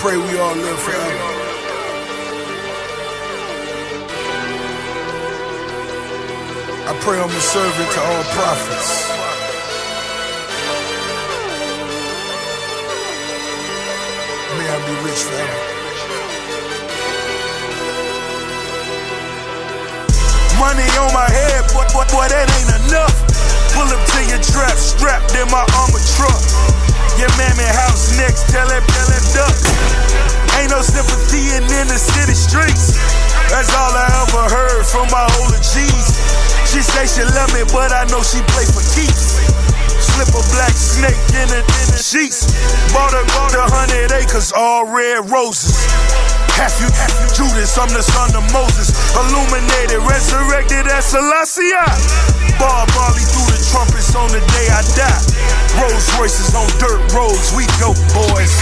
pray we all live forever. I pray I'm a servant to all prophets. May I be rich forever. Money on my head, boy, boy, boy, that ain't enough. Pull up to your trap, strapped in my armor truck. Your mammy house next, tell that, tell That's all I ever heard from my older G's. She say she love me, but I know she play for keeps. Slip a black snake in the, in the sheets. Bought a, bought a hundred acres, all red roses. Half you, half you Judas, I'm the son of Moses. Illuminated, resurrected as Selassie. Bob Marley through the trumpets on the day I die. Rolls Royces on dirt roads, we go, boys.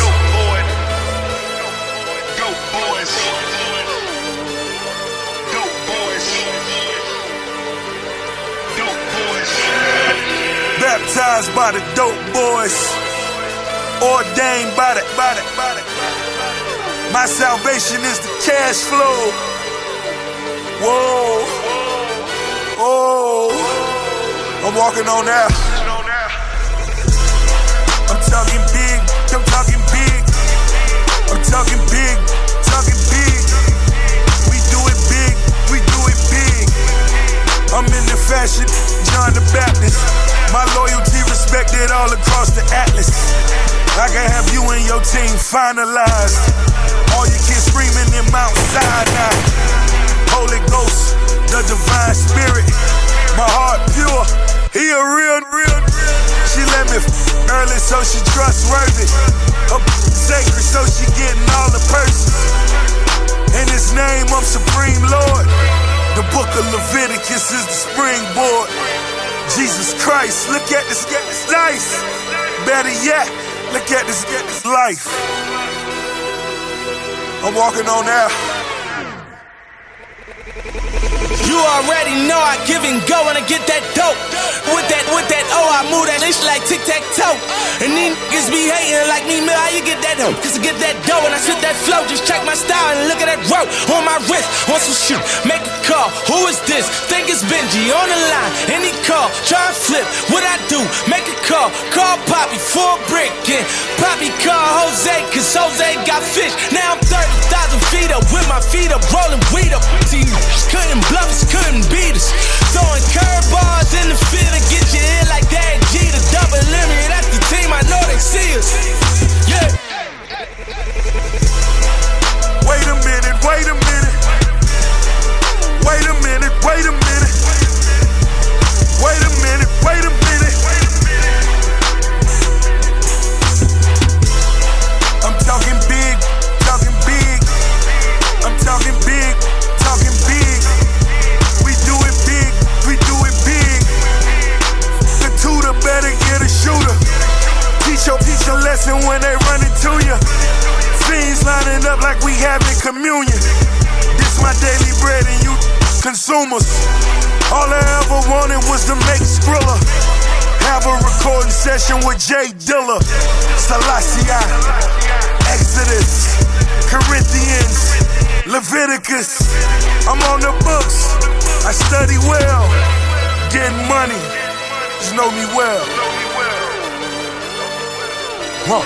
Baptized by the dope boys. Ordained by the, by the, by the. My salvation is the cash flow. Whoa. Oh. I'm walking on out. I'm talking fashion, John the Baptist. My loyalty respected all across the atlas. I can have you and your team finalized. All your kids screaming in Mount Sinai. Holy Ghost, the divine spirit. My heart pure, he a real, real. Real. She let me early so she trustworthy. Her Leviticus is the springboard. Jesus Christ, look at this, get this nice. Better yet, look at this, get this life. I'm walking on out. You already know I give and go when I get that dope. Like tic tac toe. And these niggas be hating like me, man, how you get that dope? Cause I get that dough and I spit that flow, just check my style and look at that rope on my wrist. Want some shoot, make a call. Who is this? Think it's Benji on the line. Any call, try and flip. What I do? Make a call. Call Poppy for a brick. And Poppy call Jose, cause Jose got fish. Now I'm 30,000 feet up with my feet up, rolling weed up. See, couldn't bluff lesson when they run into you. Fiends lining up like we having communion. This my daily bread and you consumers. All I ever wanted was to make Skrilla. Have a recording session with Jay Dilla. Selassie, Exodus, Corinthians, Leviticus. I'm on the books. I study well. Getting money. Just know me well. 我